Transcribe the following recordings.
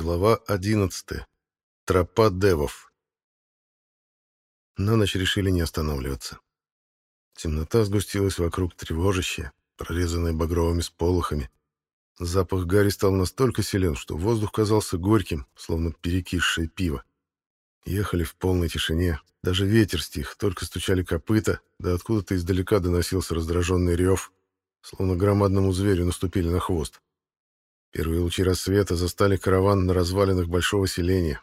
Глава 11. Тропа девов. На ночь решили не останавливаться. Темнота сгустилась вокруг тревожащая, прорезанная багровыми сполохами. Запах гари стал настолько силен, что воздух казался горьким, словно перекисшее пиво. Ехали в полной тишине. Даже ветер стих, только стучали копыта, да откуда-то издалека доносился раздраженный рев, словно громадному зверю наступили на хвост. Первые лучи рассвета застали караван на развалинах большого селения.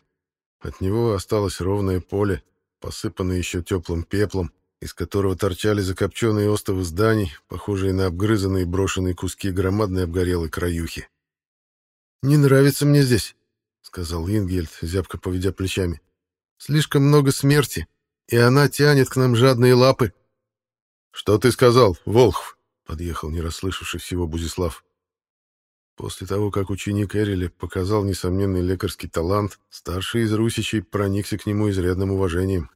От него осталось ровное поле, посыпанное еще теплым пеплом, из которого торчали закопченные остовы зданий, похожие на обгрызанные брошенные куски громадной обгорелой краюхи. «Не нравится мне здесь», — сказал Ингельд, зябко поведя плечами. «Слишком много смерти, и она тянет к нам жадные лапы». «Что ты сказал, Волхв?» — подъехал, не расслышавший всего Бузислав. После того, как ученик Эриля показал несомненный лекарский талант, старший из русичей проникся к нему изрядным уважением.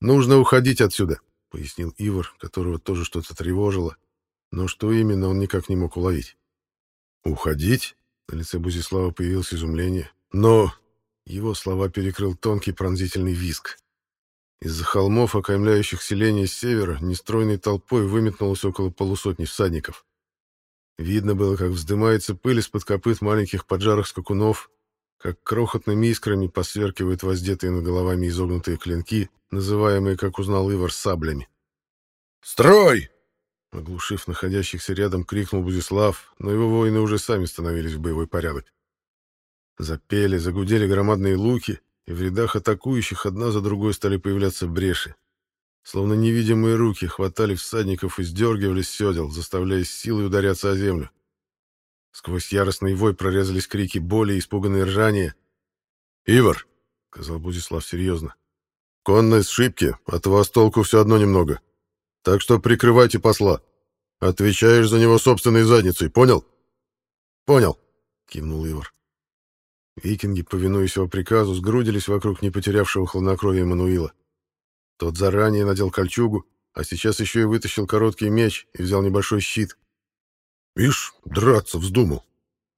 «Нужно уходить отсюда», — пояснил Ивар, которого тоже что-то тревожило, но что именно он никак не мог уловить. «Уходить?» — на лице Бузислава появилось изумление. «Но...» — его слова перекрыл тонкий пронзительный визг. Из-за холмов, окаймляющих селение с севера, нестройной толпой выметнулось около полусотни всадников. Видно было, как вздымается пыль из-под копыт маленьких поджарых скакунов, как крохотными искрами посверкивают воздетые над головами изогнутые клинки, называемые, как узнал Ивар, саблями. «Строй!» Оглушив находящихся рядом, крикнул Бузислав, но его воины уже сами становились в боевой порядок. Запели, загудели громадные луки, и в рядах атакующих одна за другой стали появляться бреши. Словно невидимые руки хватали всадников и сдергивали с седел, заставляя силой ударяться о землю. Сквозь яростный вой прорезались крики боли и испуганные ржания. «Ивар!» — сказал Бузислав серьезно. «Конные сшибки, от вас толку все одно немного. Так что прикрывайте посла. Отвечаешь за него собственной задницей, понял?» «Понял», — кивнул Ивар. Викинги, повинуясь его приказу, сгрудились вокруг не потерявшего хладнокровия Мануила. Тот заранее надел кольчугу, а сейчас еще и вытащил короткий меч и взял небольшой щит. «Ишь, драться вздумал!»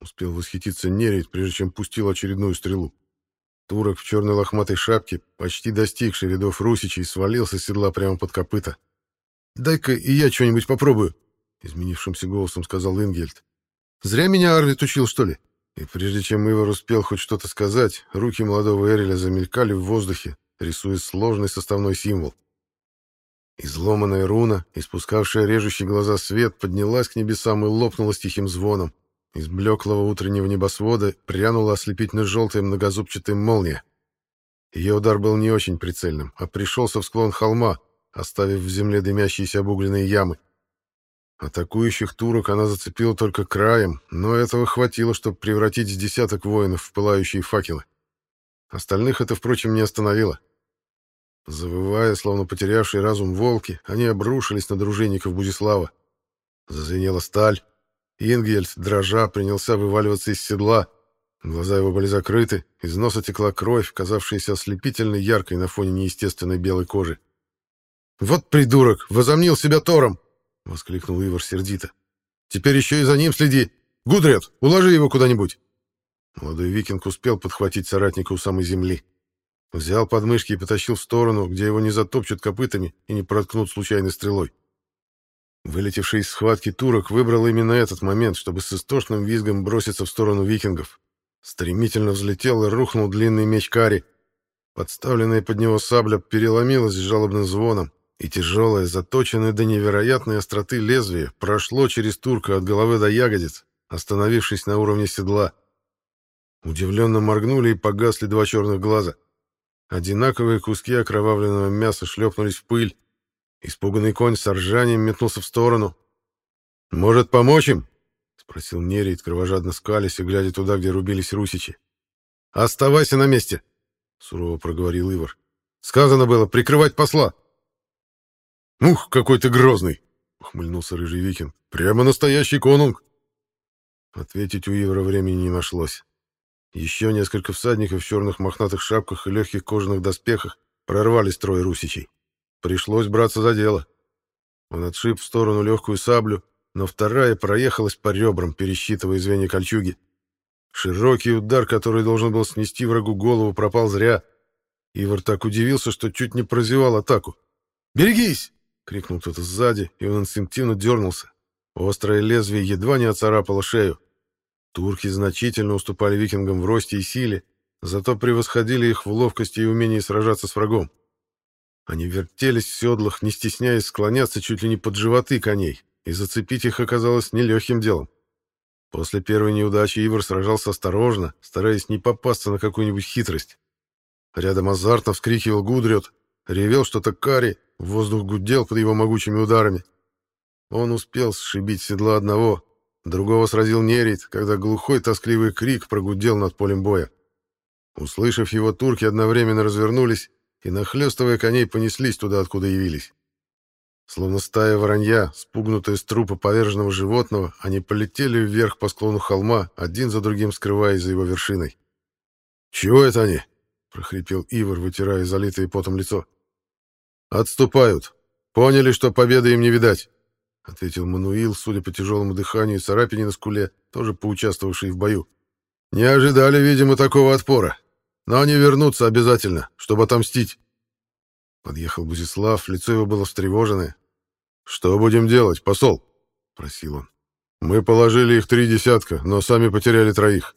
Успел восхититься Нерит, прежде чем пустил очередную стрелу. Турок в черной лохматой шапке, почти достигший рядов русичей, свалился с седла прямо под копыта. «Дай-ка и я что-нибудь попробую», — изменившимся голосом сказал Ингельд. «Зря меня Арвид учил, что ли?» И прежде чем Ивар успел хоть что-то сказать, руки молодого Эриля замелькали в воздухе, рисуя сложный составной символ. Изломанная руна, испускавшая режущий глаза свет, поднялась к небесам и лопнула с тихим звоном. Из блеклого утреннего небосвода прянула ослепительно-желтая многозубчатая молния. Ее удар был не очень прицельным, а пришелся в склон холма, оставив в земле дымящиеся обугленные ямы. Атакующих турок она зацепила только краем, но этого хватило, чтобы превратить с десяток воинов в пылающие факелы. Остальных это, впрочем, не остановило. Завывая, словно потерявшие разум волки, они обрушились на дружинников Будислава. Зазвенела сталь. Ингельд, дрожа, принялся вываливаться из седла. Глаза его были закрыты, из носа текла кровь, казавшаяся ослепительно яркой на фоне неестественной белой кожи. «Вот придурок! Возомнил себя Тором!» — воскликнул Ивар сердито. «Теперь еще и за ним следи! Гудрет, уложи его куда-нибудь!» Молодой викинг успел подхватить соратника у самой земли. Взял подмышки и потащил в сторону, где его не затопчут копытами и не проткнут случайной стрелой. Вылетевший из схватки турок выбрал именно этот момент, чтобы с истошным визгом броситься в сторону викингов. Стремительно взлетел и рухнул длинный меч Кари. Подставленная под него сабля переломилась жалобным звоном, и тяжелое, заточенное до невероятной остроты лезвие прошло через турка от головы до ягодиц, остановившись на уровне седла. Удивленно моргнули и погасли два черных глаза — Одинаковые куски окровавленного мяса шлепнулись в пыль. Испуганный конь с ржанием метнулся в сторону. «Может, помочь им?» — спросил Нерит, кровожадно скалясь и глядя туда, где рубились русичи. «Оставайся на месте!» — сурово проговорил Ивар. «Сказано было прикрывать посла!» «Ух, какой ты грозный!» — ухмыльнулся рыжий викинг. «Прямо настоящий конунг!» Ответить у Ивара времени не нашлось. Еще несколько всадников в черных мохнатых шапках и легких кожаных доспехах прорвали строй русичей. Пришлось браться за дело. Он отшиб в сторону легкую саблю, но вторая проехалась по ребрам, пересчитывая звенья кольчуги. Широкий удар, который должен был снести врагу голову, пропал зря. Ивар так удивился, что чуть не прозевал атаку. «Берегись!» — крикнул кто-то сзади, и он инстинктивно дернулся. Острое лезвие едва не оцарапало шею. Турки значительно уступали викингам в росте и силе, зато превосходили их в ловкости и умении сражаться с врагом. Они вертелись в седлах, не стесняясь склоняться чуть ли не под животы коней, и зацепить их оказалось нелегким делом. После первой неудачи Ивар сражался осторожно, стараясь не попасться на какую-нибудь хитрость. Рядом азартно вскрикивал Гудрет, ревел что-то Кари, воздух гудел под его могучими ударами. Он успел сшибить седла одного, другого сразил Нерит, когда глухой тоскливый крик прогудел над полем боя. Услышав его, турки одновременно развернулись и, нахлёстывая коней, понеслись туда, откуда явились. Словно стая воронья, спугнутая с трупа поверженного животного, они полетели вверх по склону холма, один за другим скрываясь за его вершиной. «Чего это они?» — прохрипел Ивар, вытирая залитое потом лицо. «Отступают. Поняли, что победы им не видать», — ответил Мануил, судя по тяжелому дыханию и царапине на скуле, тоже поучаствовавший в бою. «Не ожидали, видимо, такого отпора. Но они вернутся обязательно, чтобы отомстить. Подъехал Бузислав, лицо его было встревоженное. «Что будем делать, посол?» — просил он. «Мы положили их три десятка, но сами потеряли троих.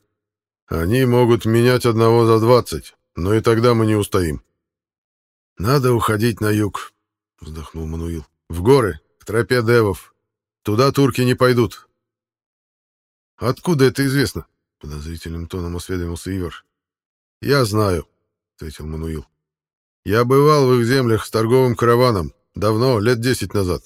Они могут менять одного за двадцать, но и тогда мы не устоим». «Надо уходить на юг», — вздохнул Мануил. «В горы, к тропе девов. Туда турки не пойдут». «Откуда это известно?» — подозрительным тоном осведомился Ивар. «Я знаю», — ответил Мануил. «Я бывал в их землях с торговым караваном, давно, лет десять назад.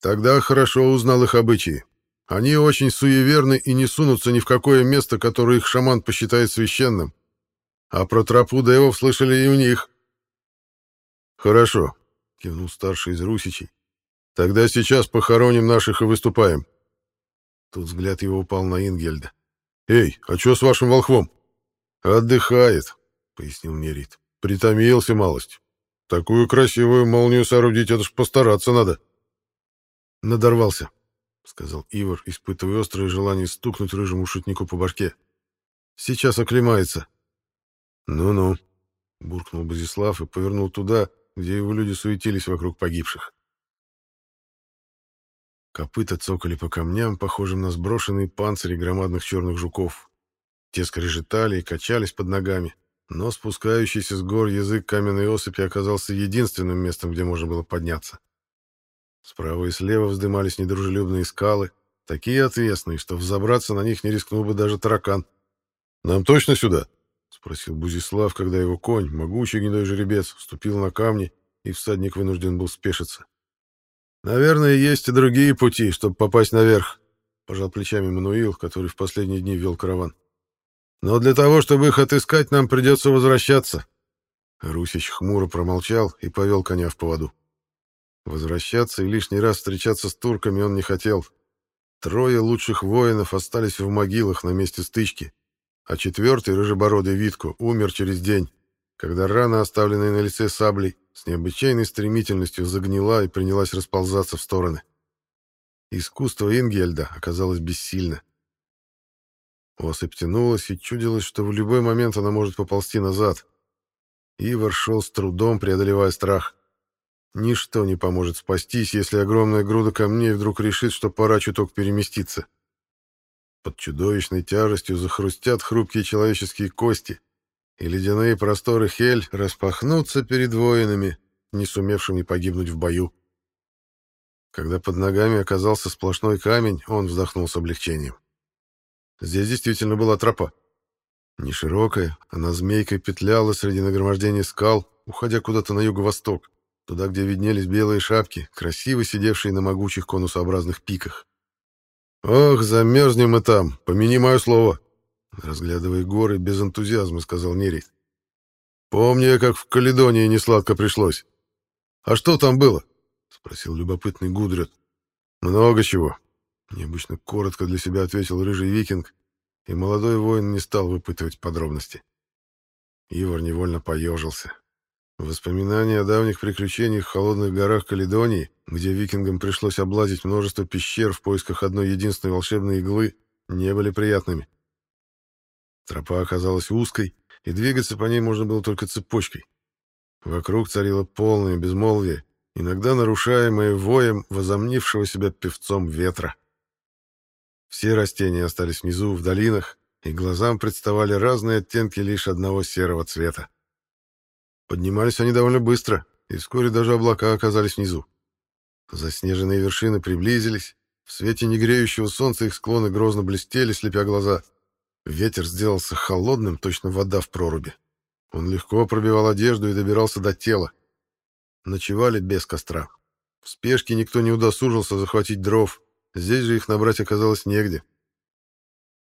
Тогда хорошо узнал их обычаи. Они очень суеверны и не сунутся ни в какое место, которое их шаман посчитает священным. А про тропу Девов слышали и у них». «Хорошо», — кивнул старший из русичей. «Тогда сейчас похороним наших и выступаем». Тут взгляд его упал на Ингельда. «Эй, а что с вашим волхвом?» «Отдыхает», — пояснил Нерит. «Притомился малость. Такую красивую молнию соорудить, это ж постараться надо». «Надорвался», — сказал Ивар, испытывая острое желание стукнуть рыжему шутнику по башке. «Сейчас оклемается». «Ну-ну», — буркнул Базислав и повернул туда, где его люди суетились вокруг погибших. Копыта цокали по камням, похожим на сброшенные панцири громадных черных жуков. Те скрежетали и качались под ногами, но спускающийся с гор язык каменной осыпи оказался единственным местом, где можно было подняться. Справа и слева вздымались недружелюбные скалы, такие отвесные, что взобраться на них не рискнул бы даже таракан. «Нам точно сюда?» — спросил Бузислав, когда его конь, могучий гнедой жеребец, вступил на камни, и всадник вынужден был спешиться. «Наверное, есть и другие пути, чтобы попасть наверх», — пожал плечами Мануил, который в последние дни вел караван. Но для того, чтобы их отыскать, нам придется возвращаться. Русич хмуро промолчал и повел коня в поводу. Возвращаться и лишний раз встречаться с турками он не хотел. Трое лучших воинов остались в могилах на месте стычки, а четвертый, рыжебородый Витко, умер через день, когда рана, оставленная на лице саблей, с необычайной стремительностью загнила и принялась расползаться в стороны. Искусство Ингельда оказалось бессильно. Осыпь тянулась и чудилось, что в любой момент она может поползти назад. Ивар шел с трудом, преодолевая страх. Ничто не поможет спастись, если огромная груда камней вдруг решит, что пора чуток переместиться. Под чудовищной тяжестью захрустят хрупкие человеческие кости, и ледяные просторы Хель распахнутся перед воинами, не сумевшими погибнуть в бою. Когда под ногами оказался сплошной камень, он вздохнул с облегчением. Здесь действительно была тропа. Не широкая, она змейкой петляла среди нагромождения скал, уходя куда-то на юго-восток, туда, где виднелись белые шапки, красиво сидевшие на могучих конусообразных пиках. «Ох, замерзнем мы там, помяни мое слово!» Разглядывая горы, без энтузиазма сказал Нерит. «Помню я, как в Каледонии несладко пришлось. А что там было?» — спросил любопытный Гудрет. «Много чего. Необычно коротко для себя ответил рыжий викинг, и молодой воин не стал выпытывать подробности. Ивар невольно поежился. Воспоминания о давних приключениях в холодных горах Каледонии, где викингам пришлось облазить множество пещер в поисках одной единственной волшебной иглы, не были приятными. Тропа оказалась узкой, и двигаться по ней можно было только цепочкой. Вокруг царило полное безмолвие, иногда нарушаемое воем возомнившего себя певцом ветра. Все растения остались внизу, в долинах, и глазам представали разные оттенки лишь одного серого цвета. Поднимались они довольно быстро, и вскоре даже облака оказались внизу. Заснеженные вершины приблизились, в свете негреющего солнца их склоны грозно блестели, слепя глаза. Ветер сделался холодным, точно вода в проруби. Он легко пробивал одежду и добирался до тела. Ночевали без костра. В спешке никто не удосужился захватить дров, здесь же их набрать оказалось негде.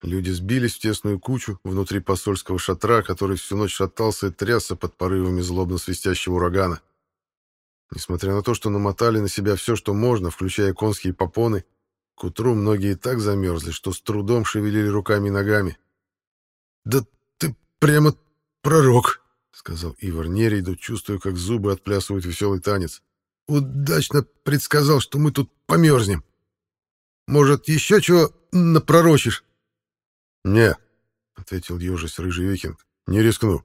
Люди сбились в тесную кучу внутри посольского шатра, который всю ночь шатался и трясся под порывами злобно свистящего урагана. Несмотря на то, что намотали на себя все, что можно, включая конские попоны, к утру многие так замерзли, что с трудом шевелили руками и ногами. «Да ты прямо пророк!» — сказал Ивар Нерейду, чувствуя, как зубы отплясывают веселый танец. «Удачно предсказал, что мы тут померзнем. Может, еще чего напророчишь?» «Не», — ответил ежись рыжий викинг, — «не рискну.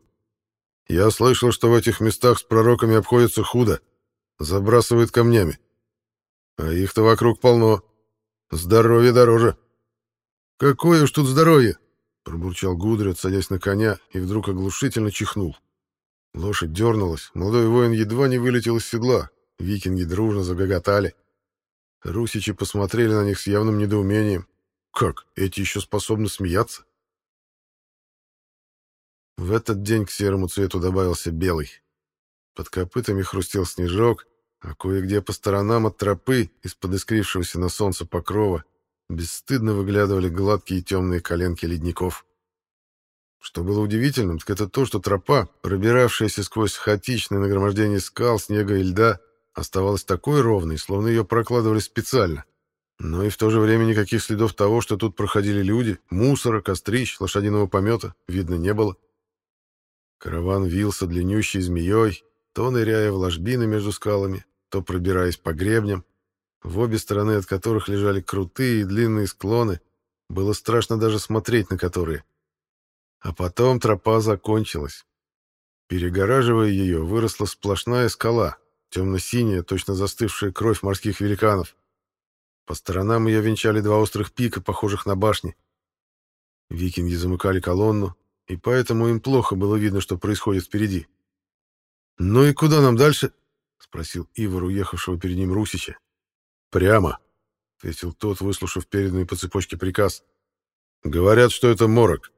Я слышал, что в этих местах с пророками обходится худо, забрасывают камнями. А их-то вокруг полно. Здоровье дороже». «Какое уж тут здоровье!» — пробурчал Гудрид, садясь на коня, и вдруг оглушительно чихнул. Лошадь дернулась, молодой воин едва не вылетел из седла, викинги дружно загоготали. Русичи посмотрели на них с явным недоумением. Как, эти еще способны смеяться? В этот день к серому цвету добавился белый. Под копытами хрустел снежок, а кое-где по сторонам от тропы, из-под искрившегося на солнце покрова, бесстыдно выглядывали гладкие темные коленки ледников. Что было удивительным, так это то, что тропа, пробиравшаяся сквозь хаотичное нагромождение скал, снега и льда, оставалась такой ровной, словно ее прокладывали специально. Но и в то же время никаких следов того, что тут проходили люди, мусора, кострищ, лошадиного помета, видно не было. Караван вился длиннющей змеей, то ныряя в ложбины между скалами, то пробираясь по гребням, в обе стороны от которых лежали крутые и длинные склоны, было страшно даже смотреть на которые. А потом тропа закончилась. Перегораживая ее, выросла сплошная скала, темно-синяя, точно застывшая кровь морских великанов. По сторонам ее венчали два острых пика, похожих на башни. Викинги замыкали колонну, и поэтому им плохо было видно, что происходит впереди. «Ну и куда нам дальше?» — спросил Ивар, уехавшего перед ним Русича. «Прямо», — ответил тот, выслушав переданный по цепочке приказ. «Говорят, что это морок».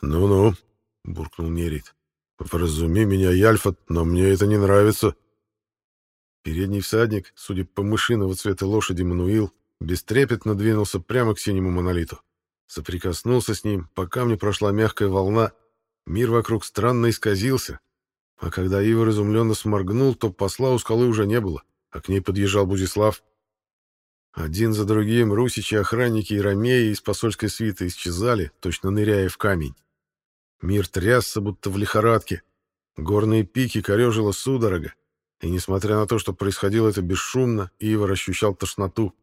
«Ну-ну», — буркнул Нерит. «Вразуми меня, Яльфат, но мне это не нравится». Передний всадник, судя по мышиного цвета лошади Мануил, бестрепетно двинулся прямо к синему монолиту. Соприкоснулся с ним, по камню прошла мягкая волна, мир вокруг странно исказился, а когда Ивар изумленно сморгнул, то посла у скалы уже не было, а к ней подъезжал Бузислав. Один за другим русичи, охранники и ромеи из посольской свиты исчезали, точно ныряя в камень. Мир трясся, будто в лихорадке. Горные пики корежило судорога, и несмотря на то, что происходило это бесшумно, Ивар ощущал тошноту.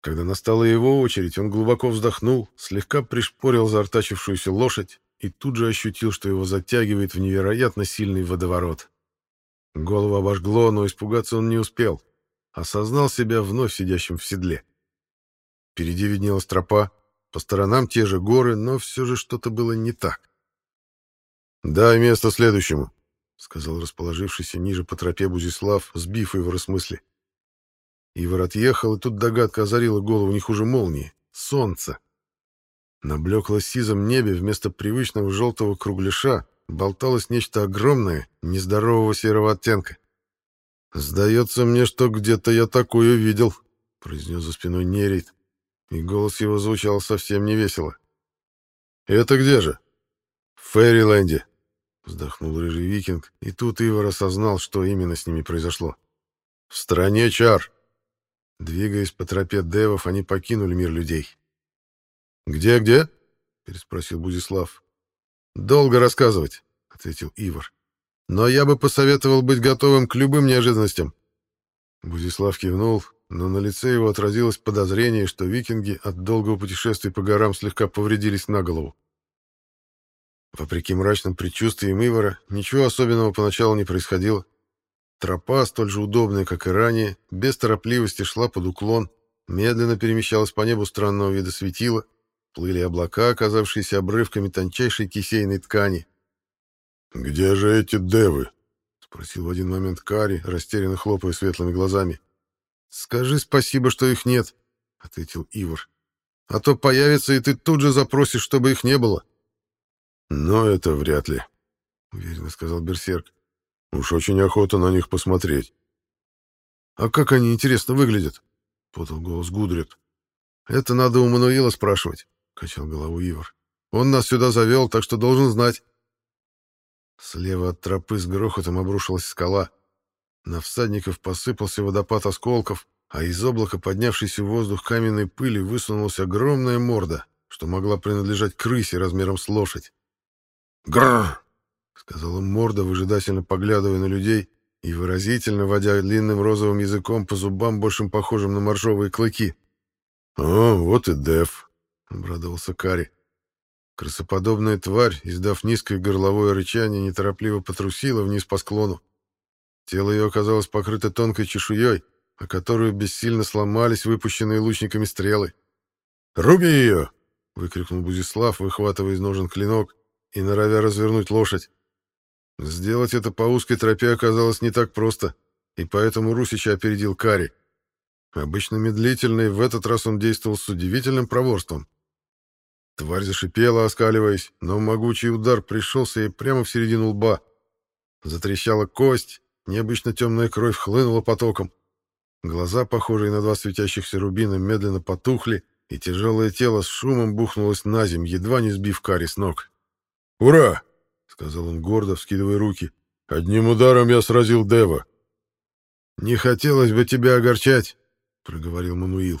Когда настала его очередь, он глубоко вздохнул, слегка пришпорил заортачившуюся лошадь и тут же ощутил, что его затягивает в невероятно сильный водоворот. Голову обожгло, но испугаться он не успел. Осознал себя вновь сидящим в седле. Впереди виднелась тропа, по сторонам те же горы, но все же что-то было не так. «Дай место следующему», — сказал расположившийся ниже по тропе Бузислав, сбив его с мысли. Ивар отъехал, и тут догадка озарила голову не хуже молнии. Солнце. На блекло-сизом небе вместо привычного желтого кругляша болталось нечто огромное, нездорового серого оттенка. «Сдается мне, что где-то я такое видел», — произнес за спиной Нерит, и голос его звучал совсем невесело. «Это где же?» «В Фэриленде», Вздохнул рыжий викинг, и тут Ивар осознал, что именно с ними произошло. «В стране чар!» Двигаясь по тропе девов, они покинули мир людей. «Где-где?» — переспросил Бузислав. «Долго рассказывать», — ответил Ивар. «Но я бы посоветовал быть готовым к любым неожиданностям». Бузислав кивнул, но на лице его отразилось подозрение, что викинги от долгого путешествия по горам слегка повредились на голову. Вопреки мрачным предчувствиям Ивара, ничего особенного поначалу не происходило. Тропа, столь же удобная, как и ранее, без торопливости шла под уклон, медленно перемещалась по небу странного вида светила, плыли облака, оказавшиеся обрывками тончайшей кисейной ткани. «Где же эти девы?» — спросил в один момент Кари, растерянно хлопая светлыми глазами. «Скажи спасибо, что их нет», — ответил Ивар. «А то появится, и ты тут же запросишь, чтобы их не было». «Но это вряд ли», — уверенно сказал Берсерк. «Уж очень охота на них посмотреть». «А как они, интересно, выглядят?» — подал голос Гудрит. «Это надо у Мануила спрашивать», — качал голову Ивар. «Он нас сюда завел, так что должен знать». Слева от тропы с грохотом обрушилась скала. На всадников посыпался водопад осколков, а из облака, поднявшейся в воздух каменной пыли, высунулась огромная морда, что могла принадлежать крысе размером с лошадь. «Грррр!» — сказала морда, выжидательно поглядывая на людей и выразительно водя длинным розовым языком по зубам, большим похожим на моржовые клыки. «О, вот и Дев!» — обрадовался Кари. Крысоподобная тварь, издав низкое горловое рычание, неторопливо потрусила вниз по склону. Тело ее оказалось покрыто тонкой чешуей, о которую бессильно сломались выпущенные лучниками стрелы. «Руби ее!» — выкрикнул Бузислав, выхватывая из ножен клинок и норовя развернуть лошадь. Сделать это по узкой тропе оказалось не так просто, и поэтому Русича опередил Кари. Обычно медлительный, в этот раз он действовал с удивительным проворством. Тварь зашипела, оскаливаясь, но могучий удар пришелся ей прямо в середину лба. Затрещала кость, необычно темная кровь хлынула потоком. Глаза, похожие на два светящихся рубина, медленно потухли, и тяжелое тело с шумом бухнулось на земь, едва не сбив Кари с ног. «Ура!» — сказал он гордо, вскидывая руки. «Одним ударом я сразил Дева». «Не хотелось бы тебя огорчать», — проговорил Мануил.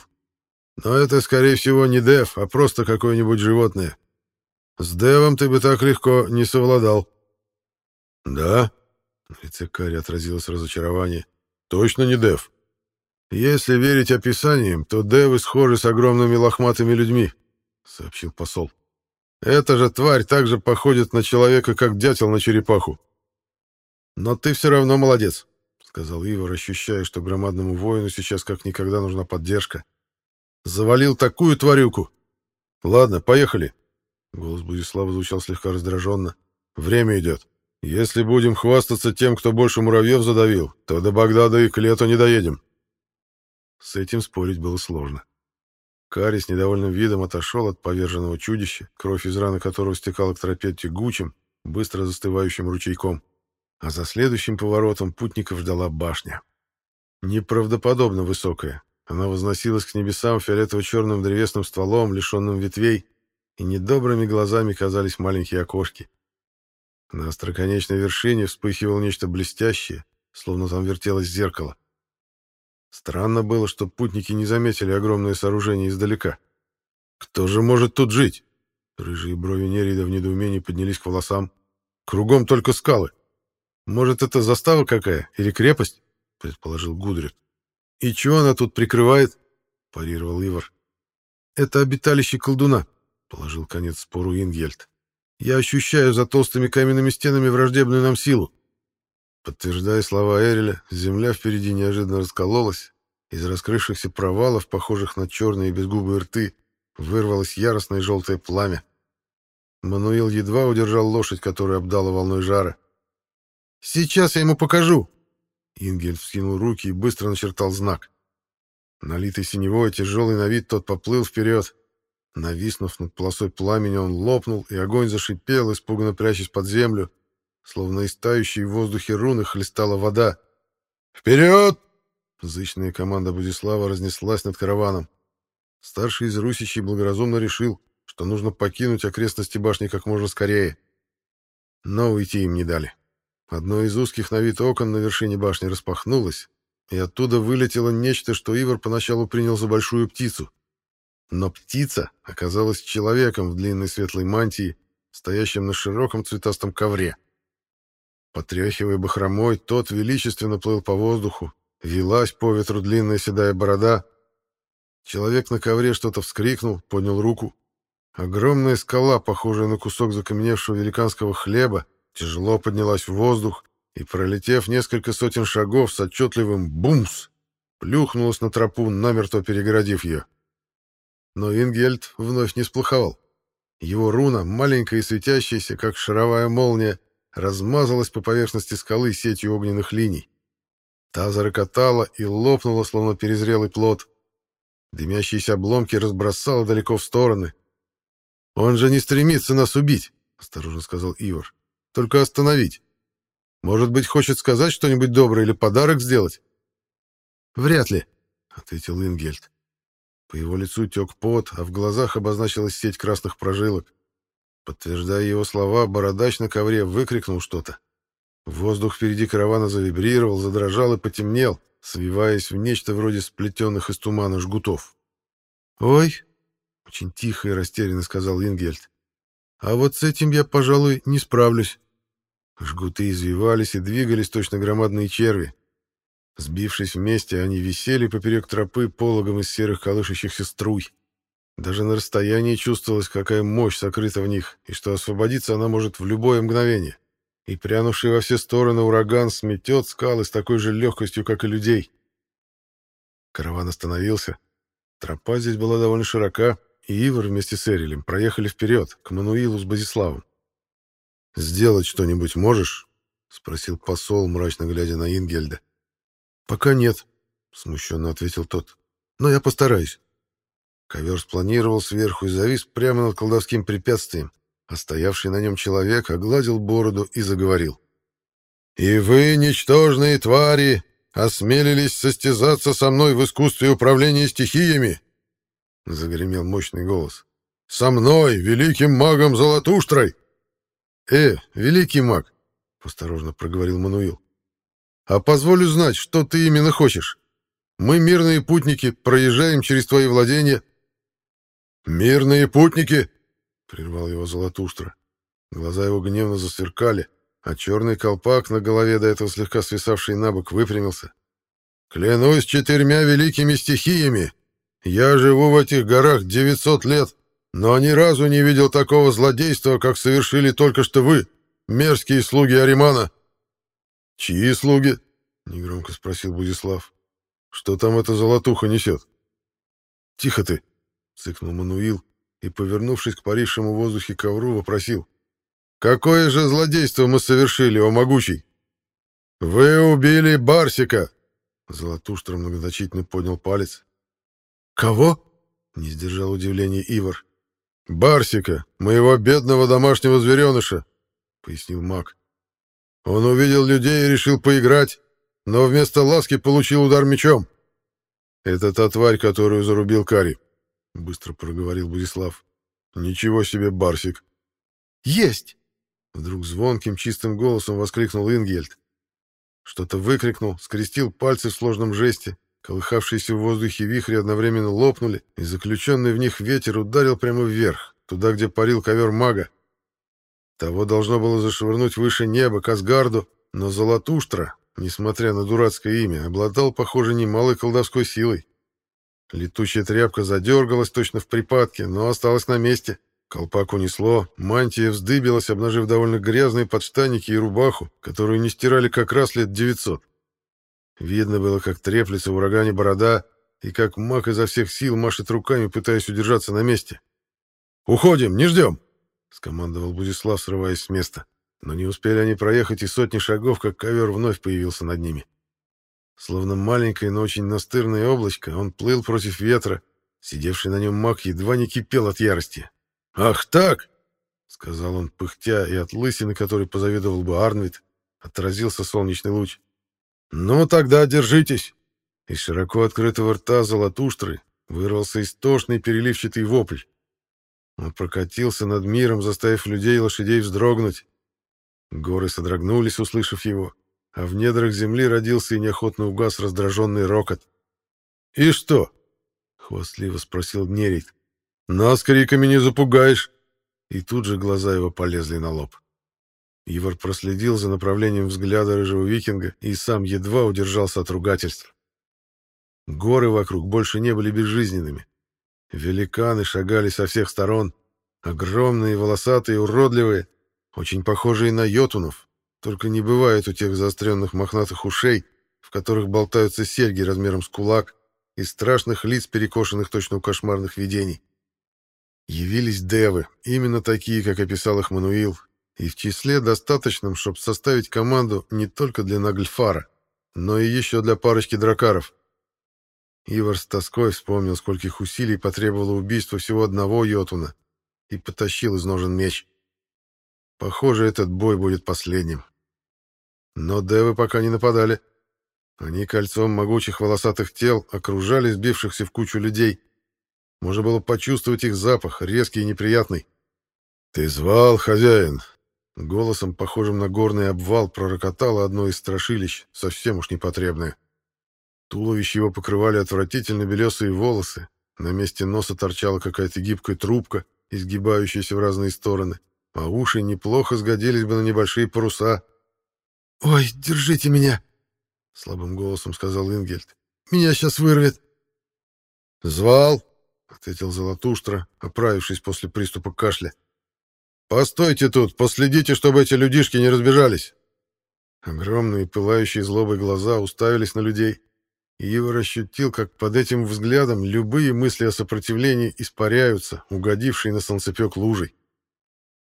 Но это, скорее всего, не Дев, а просто какое-нибудь животное. С Девом ты бы так легко не совладал. Да? На лице Кари отразилось разочарование. Точно не Дев. Если верить описаниям, то Девы схожи с огромными лохматыми людьми, сообщил посол. Эта же тварь так же походит на человека, как дятел на черепаху. Но ты все равно молодец, сказал Ивар, ощущая, что громадному воину сейчас как никогда нужна поддержка. Завалил такую тварюку. Ладно, поехали. Голос Будислава звучал слегка раздраженно. Время идет. Если будем хвастаться тем, кто больше муравьев задавил, то до Багдада и к лету не доедем. С этим спорить было сложно. Кари с недовольным видом отошел от поверженного чудища, кровь из раны которого стекала к тропе тягучим, быстро застывающим ручейком. А за следующим поворотом путников ждала башня. Неправдоподобно высокая, она возносилась к небесам фиолетово-черным древесным стволом, лишенным ветвей, и недобрыми глазами казались маленькие окошки. На остроконечной вершине вспыхивало нечто блестящее, словно там вертелось зеркало. Странно было, что путники не заметили огромное сооружение издалека. Кто же может тут жить? Рыжие брови Нерида в недоумении поднялись к волосам. Кругом только скалы. Может, это застава какая или крепость? предположил Гудрит. «И чего она тут прикрывает?» — парировал Ивар. «Это обиталище колдуна», — положил конец спору Ингельд. «Я ощущаю за толстыми каменными стенами враждебную нам силу». Подтверждая слова Эриля, земля впереди неожиданно раскололась. Из раскрывшихся провалов, похожих на черные безгубые рты, вырвалось яростное желтое пламя. Мануил едва удержал лошадь, которую обдала волной жара. «Сейчас я ему покажу!» Ингель вскинул руки и быстро начертал знак. Налитый синевой, тяжелый на вид, тот поплыл вперед. Нависнув над полосой пламени, он лопнул, и огонь зашипел, испуганно прячась под землю. Словно из в воздухе руны хлестала вода. «Вперед!» Зычная команда Будислава разнеслась над караваном. Старший из русичей благоразумно решил, что нужно покинуть окрестности башни как можно скорее. Но уйти им не дали. Одно из узких на вид окон на вершине башни распахнулось, и оттуда вылетело нечто, что Ивар поначалу принял за большую птицу. Но птица оказалась человеком в длинной светлой мантии, стоящим на широком цветастом ковре. Потряхивая бахромой, тот величественно плыл по воздуху, велась по ветру длинная седая борода. Человек на ковре что-то вскрикнул, поднял руку. Огромная скала, похожая на кусок закаменевшего великанского хлеба, тяжело поднялась в воздух и, пролетев несколько сотен шагов с отчетливым «бумс», плюхнулась на тропу, намертво перегородив ее. Но Ингельд вновь не сплоховал. Его руна, маленькая и светящаяся, как шаровая молния, размазалась по поверхности скалы сетью огненных линий. Та зарокотала и лопнула, словно перезрелый плод. Дымящиеся обломки разбросало далеко в стороны. «Он же не стремится нас убить», — осторожно сказал Ивар. «Только остановить. Может быть, хочет сказать что-нибудь доброе или подарок сделать?» «Вряд ли», — ответил Ингельд. По его лицу тек пот, а в глазах обозначилась сеть красных прожилок. Подтверждая его слова, бородач на ковре выкрикнул что-то. Воздух впереди каравана завибрировал, задрожал и потемнел, свиваясь в нечто вроде сплетенных из тумана жгутов. «Ой!» — очень тихо и растерянно сказал Ингельд. «А вот с этим я, пожалуй, не справлюсь». Жгуты извивались и двигались точно громадные черви. Сбившись вместе, они висели поперек тропы пологом из серых колышащихся струй. Даже на расстоянии чувствовалась, какая мощь сокрыта в них, и что освободиться она может в любое мгновение. И прянувший во все стороны ураган сметет скалы с такой же легкостью, как и людей. Караван остановился. Тропа здесь была довольно широка, и Ивар вместе с Эрилем проехали вперед, к Мануилу с Базиславом. «Сделать что-нибудь можешь?» — спросил посол, мрачно глядя на Ингельда. «Пока нет», — смущенно ответил тот. «Но я постараюсь». Ковер спланировал сверху и завис прямо над колдовским препятствием, а стоявший на нем человек огладил бороду и заговорил. «И вы, ничтожные твари, осмелились состязаться со мной в искусстве управления стихиями?» — загремел мощный голос. «Со мной, великим магом Золотуштрой!» «Э, великий маг!» — осторожно проговорил Мануил. А позволю знать, что ты именно хочешь. Мы мирные путники, проезжаем через твои владения. Мирные путники, прервал его Золотуштра. Глаза его гневно засверкали, а черный колпак на голове, до этого слегка свисавший на бок, выпрямился. Клянусь четырьмя великими стихиями. Я живу в этих горах 900 лет, но ни разу не видел такого злодейства, как совершили только что вы, мерзкие слуги Аримана. «Чьи слуги?» — негромко спросил Будислав. «Что там эта золотуха несет?» «Тихо ты!» — цыкнул Мануил и, повернувшись к парившему в воздухе ковру, вопросил. «Какое же злодейство мы совершили, о могучий?» «Вы убили Барсика!» Золотуштра многозначительно поднял палец. «Кого?» — не сдержал удивления Ивар. «Барсика, моего бедного домашнего звереныша», — пояснил маг. Он увидел людей и решил поиграть, но вместо ласки получил удар мечом. «Это та тварь, которую зарубил Кари», — быстро проговорил Будислав. «Ничего себе, Барсик!» «Есть!» — вдруг звонким чистым голосом воскликнул Ингельд. Что-то выкрикнул, скрестил пальцы в сложном жесте. Колыхавшиеся в воздухе вихри одновременно лопнули, и заключенный в них ветер ударил прямо вверх, туда, где парил ковер мага. Того должно было зашвырнуть выше неба, к Асгарду, но Золотуштра, несмотря на дурацкое имя, обладал, похоже, немалой колдовской силой. Летучая тряпка задергалась точно в припадке, но осталась на месте. Колпак унесло, мантия вздыбилась, обнажив довольно грязные подштанники и рубаху, которую не стирали как раз лет девятьсот. Видно было, как треплется в урагане борода, и как маг изо всех сил машет руками, пытаясь удержаться на месте. «Уходим, не ждем!» — скомандовал Будислав, срываясь с места. Но не успели они проехать и сотни шагов, как ковер вновь появился над ними. Словно маленькое, но очень настырное облачко, он плыл против ветра. Сидевший на нем маг едва не кипел от ярости. «Ах так!» — сказал он, пыхтя, и от лысины, который позавидовал бы Арнвид, отразился солнечный луч. «Ну, тогда держитесь!» Из широко открытого рта золотуштры вырвался истошный переливчатый вопль. Он прокатился над миром, заставив людей и лошадей вздрогнуть. Горы содрогнулись, услышав его, а в недрах земли родился и неохотно угас раздраженный рокот. «И что?» — хвастливо спросил Нерит. «Нас криками не запугаешь!» И тут же глаза его полезли на лоб. Ивар проследил за направлением взгляда рыжего викинга и сам едва удержался от ругательств. Горы вокруг больше не были безжизненными. Великаны шагали со всех сторон. Огромные, волосатые, уродливые, очень похожие на йотунов, только не бывает у тех заостренных мохнатых ушей, в которых болтаются серьги размером с кулак, и страшных лиц, перекошенных точно у кошмарных видений. Явились девы, именно такие, как описал их Мануил, и в числе достаточном, чтобы составить команду не только для Нагльфара, но и еще для парочки дракаров. Ивар с тоской вспомнил, скольких усилий потребовало убийство всего одного йотуна, и потащил из ножен меч. Похоже, этот бой будет последним. Но девы пока не нападали. Они кольцом могучих волосатых тел окружали сбившихся в кучу людей. Можно было почувствовать их запах, резкий и неприятный. «Ты звал, хозяин?» Голосом, похожим на горный обвал, пророкотало одно из страшилищ, совсем уж непотребное. Туловище его покрывали отвратительно белесые волосы, на месте носа торчала какая-то гибкая трубка, изгибающаяся в разные стороны, а уши неплохо сгодились бы на небольшие паруса. «Ой, держите меня!» — слабым голосом сказал Ингельд. «Меня сейчас вырвет!» «Звал!» — ответил Золотуштра, оправившись после приступа кашля. «Постойте тут, последите, чтобы эти людишки не разбежались!» Огромные, пылающие злобой глаза уставились на людей, и Ивар ощутил, как под этим взглядом любые мысли о сопротивлении испаряются, угодившие на солнцепек лужей.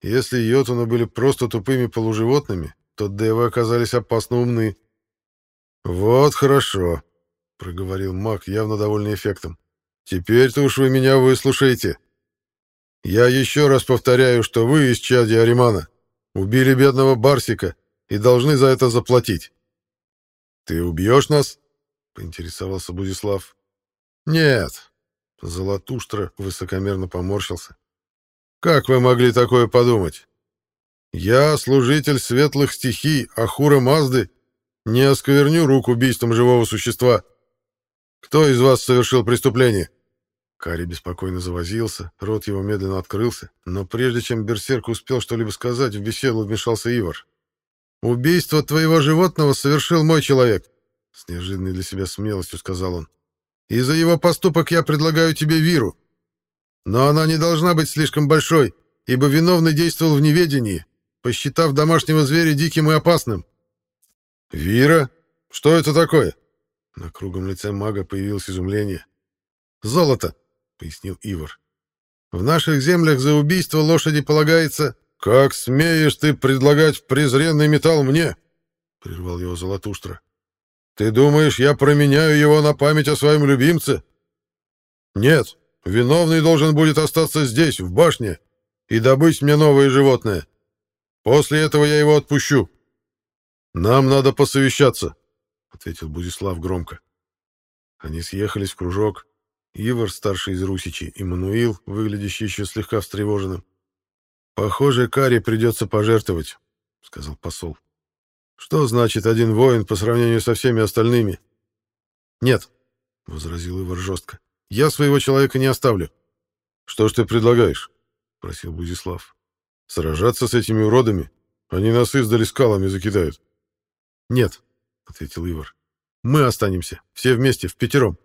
Если йотуны были просто тупыми полуживотными, то девы оказались опасно умны. «Вот хорошо», — проговорил маг, явно довольный эффектом. «Теперь-то уж вы меня выслушаете. Я еще раз повторяю, что вы из чади Аримана убили бедного Барсика и должны за это заплатить. Ты убьешь нас?» — поинтересовался Будислав. «Нет». Золотуштра высокомерно поморщился. «Как вы могли такое подумать? Я, служитель светлых стихий Ахура Мазды, не оскверню рук убийством живого существа. Кто из вас совершил преступление?» Кари беспокойно завозился, рот его медленно открылся, но прежде чем Берсерк успел что-либо сказать, в беседу вмешался Ивар. «Убийство твоего животного совершил мой человек», — с неожиданной для себя смелостью сказал он. «И за его поступок я предлагаю тебе виру. Но она не должна быть слишком большой, ибо виновный действовал в неведении, посчитав домашнего зверя диким и опасным». «Вира? Что это такое?» На кругом лице мага появилось изумление. «Золото», — пояснил Ивар. «В наших землях за убийство лошади полагается...» «Как смеешь ты предлагать презренный металл мне?» — прервал его Золотуштра. «Ты думаешь, я променяю его на память о своем любимце?» «Нет, виновный должен будет остаться здесь, в башне, и добыть мне новое животное. После этого я его отпущу». «Нам надо посовещаться», — ответил Бузислав громко. Они съехались в кружок, Ивар, старший из русичей, и Мануил, выглядящий еще слегка встревоженным. «Похоже, Каре придется пожертвовать», — сказал посол. «Что значит один воин по сравнению со всеми остальными?» «Нет», — возразил Ивар жестко, — «я своего человека не оставлю». «Что ж ты предлагаешь?» — просил Бузислав. «Сражаться с этими уродами? Они нас издали скалами закидают». «Нет», — ответил Ивар, — «мы останемся, все вместе, в пятером».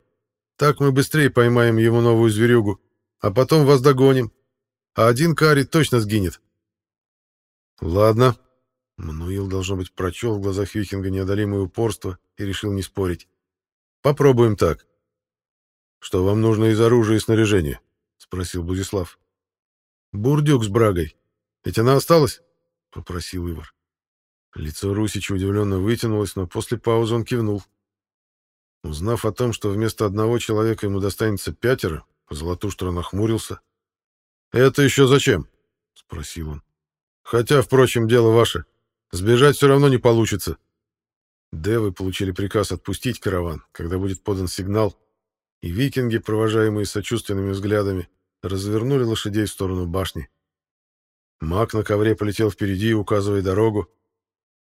Так мы быстрее поймаем ему новую зверюгу, а потом вас догоним. А один карий точно сгинет. Ладно. Мануил, должно быть, прочел в глазах викинга неодолимое упорство и решил не спорить. Попробуем так. Что вам нужно из оружия и снаряжения? Спросил Будислав. Бурдюк с брагой. Ведь она осталась? Попросил Ивар. Лицо Русича удивленно вытянулось, но после паузы он кивнул. Узнав о том, что вместо одного человека ему достанется пятеро, Золотуштра нахмурился. «Это еще зачем?» — спросил он. «Хотя, впрочем, дело ваше. Сбежать все равно не получится». Девы получили приказ отпустить караван, когда будет подан сигнал, и викинги, провожаемые сочувственными взглядами, развернули лошадей в сторону башни. Маг на ковре полетел впереди, указывая дорогу.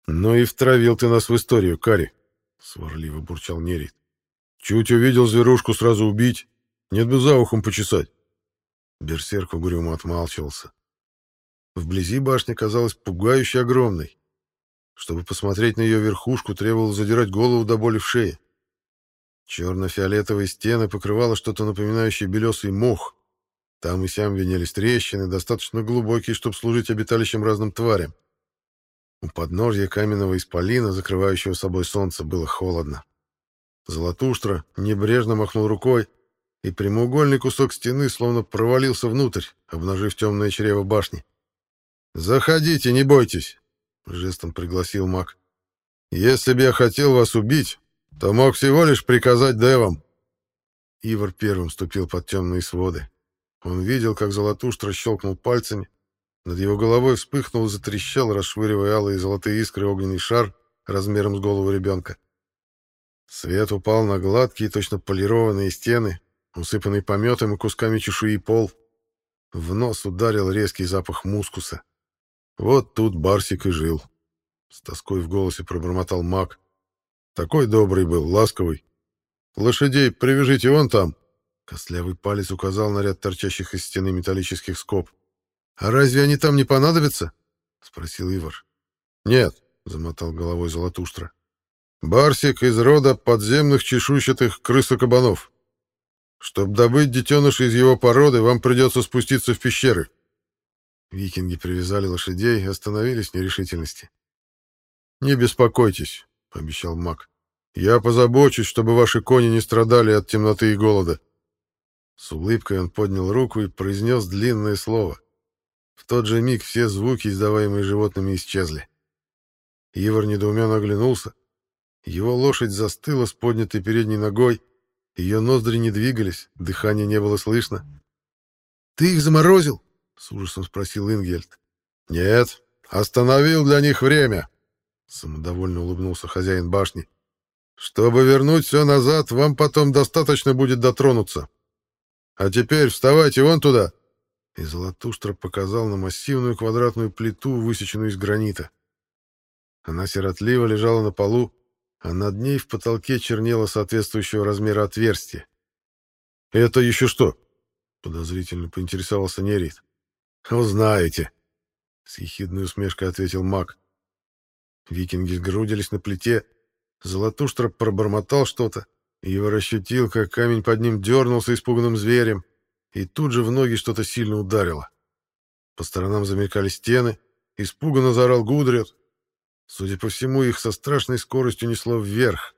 «Ну и втравил ты нас в историю, Кари», — сварливо бурчал Нерит. Чуть увидел зверушку, сразу убить. Нет бы за ухом почесать. Берсерк угрюмо отмалчивался. Вблизи башня казалась пугающе огромной. Чтобы посмотреть на ее верхушку, требовалось задирать голову до боли в шее. Черно-фиолетовые стены покрывало что-то напоминающее белесый мох. Там и сям винелись трещины, достаточно глубокие, чтобы служить обиталищем разным тварям. У подножья каменного исполина, закрывающего собой солнце, было холодно. Золотуштра небрежно махнул рукой, и прямоугольный кусок стены словно провалился внутрь, обнажив темное чрево башни. «Заходите, не бойтесь!» — жестом пригласил маг. «Если бы я хотел вас убить, то мог всего лишь приказать девам». Ивар первым ступил под темные своды. Он видел, как Золотуштра щелкнул пальцами. Над его головой вспыхнул и затрещал, расшвыривая алые золотые искры огненный шар размером с голову ребенка. Свет упал на гладкие, точно полированные стены, усыпанный пометом и кусками чешуи пол. В нос ударил резкий запах мускуса. Вот тут Барсик и жил. С тоской в голосе пробормотал маг. Такой добрый был, ласковый. Лошадей привяжите вон там. Костлявый палец указал на ряд торчащих из стены металлических скоб. «А разве они там не понадобятся?» — спросил Ивар. «Нет», — замотал головой Золотуштра. «Барсик из рода подземных чешуйчатых крысокабанов. Чтобы добыть детеныша из его породы, вам придется спуститься в пещеры». Викинги привязали лошадей и остановились в нерешительности. «Не беспокойтесь», — пообещал маг. «Я позабочусь, чтобы ваши кони не страдали от темноты и голода». С улыбкой он поднял руку и произнес длинное слово. В тот же миг все звуки, издаваемые животными, исчезли. Ивар недоуменно оглянулся. Его лошадь застыла с поднятой передней ногой, ее ноздри не двигались, дыхания не было слышно. «Ты их заморозил?» — с ужасом спросил Ингельд. «Нет, остановил для них время», — самодовольно улыбнулся хозяин башни. «Чтобы вернуть все назад, вам потом достаточно будет дотронуться. А теперь вставайте вон туда!» И Золотуштра показал на массивную квадратную плиту, высеченную из гранита. Она сиротливо лежала на полу, а над ней в потолке чернело соответствующего размера отверстие. «Это еще что?» — подозрительно поинтересовался Нерит. «Узнаете!» — с ехидной усмешкой ответил маг. Викинги сгрудились на плите. Золотуштра пробормотал что-то, Ивар ощутил, как камень под ним дернулся испуганным зверем, и тут же в ноги что-то сильно ударило. По сторонам замелькали стены, испуганно заорал Гудрет. Судя по всему, их со страшной скоростью несло вверх.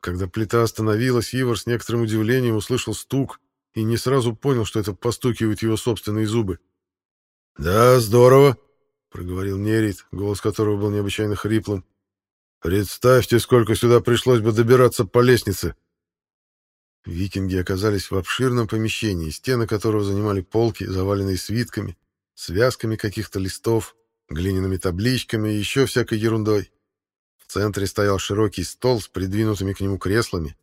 Когда плита остановилась, Ивар с некоторым удивлением услышал стук и не сразу понял, что это постукивают его собственные зубы. «Да, здорово», — проговорил Нерит, голос которого был необычайно хриплым. Представьте, сколько сюда пришлось бы добираться по лестнице. Викинги оказались в обширном помещении, стены которого занимали полки, заваленные свитками, связками каких-то листов, глиняными табличками и еще всякой ерундой. В центре стоял широкий стол с придвинутыми к нему креслами,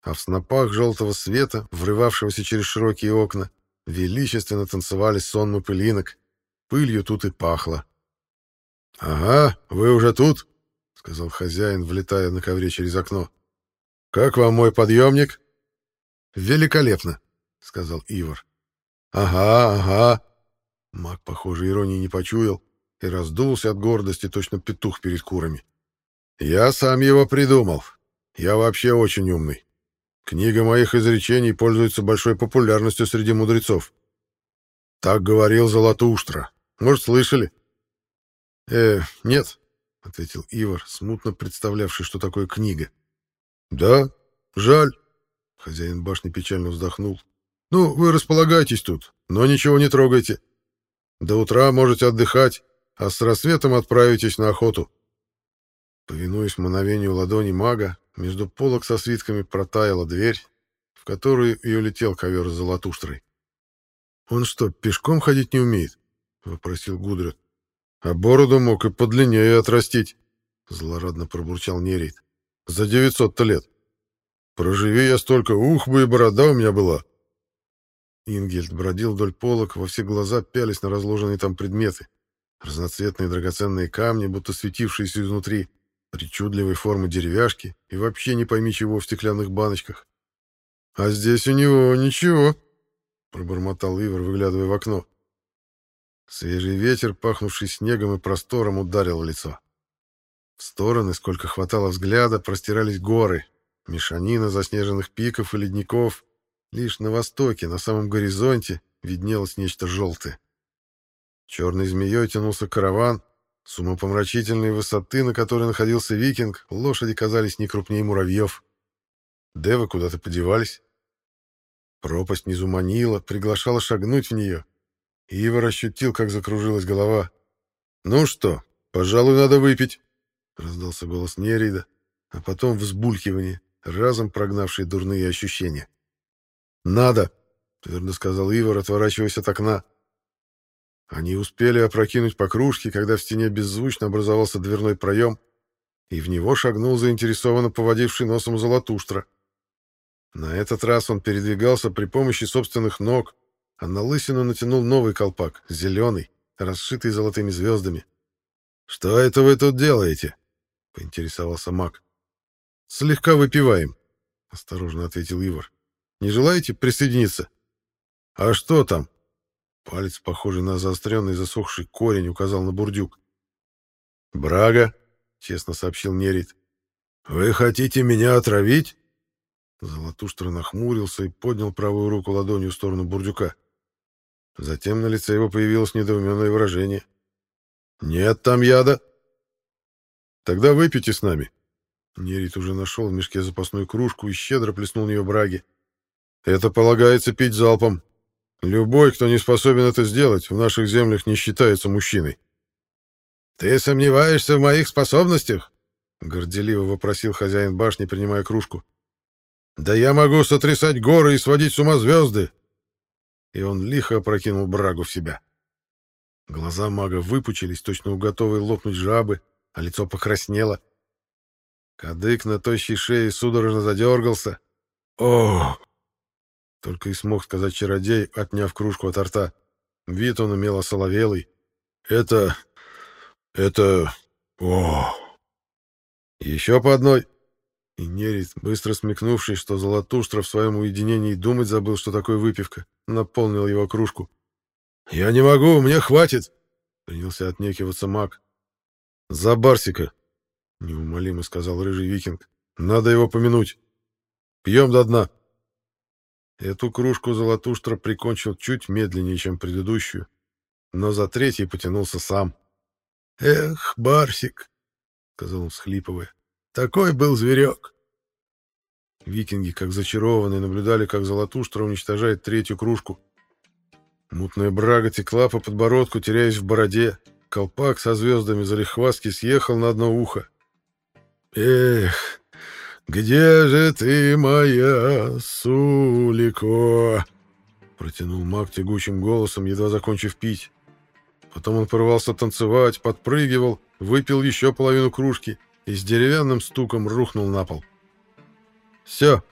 а в снопах желтого света, врывавшегося через широкие окна, величественно танцевали сонмы пылинок. Пылью тут и пахло. «Ага, вы уже тут?» — сказал хозяин, влетая на ковре через окно. «Как вам мой подъемник?» «Великолепно», — сказал Ивар. «Ага, ага». Маг, похоже, иронии не почуял и раздулся от гордости, точно петух перед курами. «Я сам его придумал. Я вообще очень умный. Книга моих изречений пользуется большой популярностью среди мудрецов. Так говорил Золотуштра. Может, слышали?» «Э, нет», — ответил Ивар, смутно представлявший, что такое книга. «Да, жаль», — хозяин башни печально вздохнул. «Ну, вы располагайтесь тут, но ничего не трогайте. До утра можете отдыхать, а с рассветом отправитесь на охоту». Повинуясь мановению ладони мага, между полок со свитками протаяла дверь, в которую и улетел ковер с золотуштрой. «Он что, пешком ходить не умеет?» — вопросил Гудрет. А бороду мог и подлиннее отрастить, — злорадно пробурчал Нерит. За девятьсот-то лет. Проживи я столько, ух бы и борода у меня была. Ингельд бродил вдоль полок, во все глаза пялись на разложенные там предметы. Разноцветные драгоценные камни, будто светившиеся изнутри, причудливой формы деревяшки и вообще не пойми чего в стеклянных баночках. «А здесь у него ничего», — пробормотал Ивар, выглядывая в окно. Свежий ветер, пахнувший снегом и простором, ударил в лицо. В стороны, сколько хватало взгляда, простирались горы, мешанина заснеженных пиков и ледников, Лишь на востоке, на самом горизонте, виднелось нечто желтое. Черной змеей тянулся караван. С умопомрачительной высоты, на которой находился викинг, лошади казались не крупнее муравьев. Девы куда-то подевались. Пропасть внизу манила, приглашала шагнуть в нее. Ивар ощутил, как закружилась голова. «Ну что, пожалуй, надо выпить», — раздался голос Нерида, а потом взбулькивание, разом прогнавшие дурные ощущения. «Надо», — твердо сказал Ивар, отворачиваясь от окна. Они успели опрокинуть по кружке, когда в стене беззвучно образовался дверной проем, и в него шагнул заинтересованно поводивший носом золотуштра. На этот раз он передвигался при помощи собственных ног, а на лысину натянул новый колпак, зеленый, расшитый золотыми звездами. «Что это вы тут делаете?» — поинтересовался маг. «Слегка выпиваем», — осторожно ответил Ивар. «Не желаете присоединиться?» «А что там?» Палец, похожий на заостренный засохший корень, указал на бурдюк. «Брага», — честно сообщил Нерит. «Вы хотите меня отравить?» Золотуштра нахмурился и поднял правую руку ладонью в сторону бурдюка. Затем на лице его появилось недоуменное выражение. «Нет там яда!» «Тогда выпейте с нами!» Нерит уже нашел в мешке запасную кружку и щедро плеснул в нее браги. «Это полагается пить залпом. Любой, кто не способен это сделать, в наших землях не считается мужчиной». «Ты сомневаешься в моих способностях?» — горделиво вопросил хозяин башни, принимая кружку. «Да я могу сотрясать горы и сводить с ума звезды!» И он лихо опрокинул брагу в себя. Глаза мага выпучились, точно у готовой лопнуть жабы, а лицо покраснело. Кадык на тощей шее судорожно задергался. «О!» Только и смог сказать чародей, отняв кружку от рта. Вид он имел осоловелый. «Это... это... о!» «Еще по одной!» И Нерит, быстро смекнувшись, что Золотуштра в своем уединении думать забыл, что такое выпивка, наполнил его кружку. «Я не могу, мне хватит!» — принялся отнекиваться маг. «За Барсика!» — неумолимо сказал рыжий викинг. «Надо его помянуть. Пьем до дна!» Эту кружку Золотуштра прикончил чуть медленнее, чем предыдущую, но за третьей потянулся сам. «Эх, Барсик!» — сказал он, всхлипывая. Такой был зверек. Викинги, как зачарованные, наблюдали, как Золотуштра уничтожает третью кружку. Мутная брага текла по подбородку, теряясь в бороде. Колпак со звездами залихваски съехал на одно ухо. «Эх, где же ты, моя Сулико?» Протянул маг тягучим голосом, едва закончив пить. Потом он порвался танцевать, подпрыгивал, выпил еще половину кружки и с деревянным стуком рухнул на пол. «Все,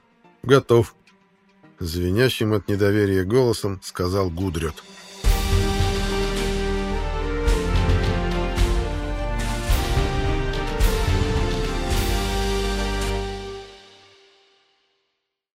готов», — звенящим от недоверия голосом сказал Гудрет. «Гудрет».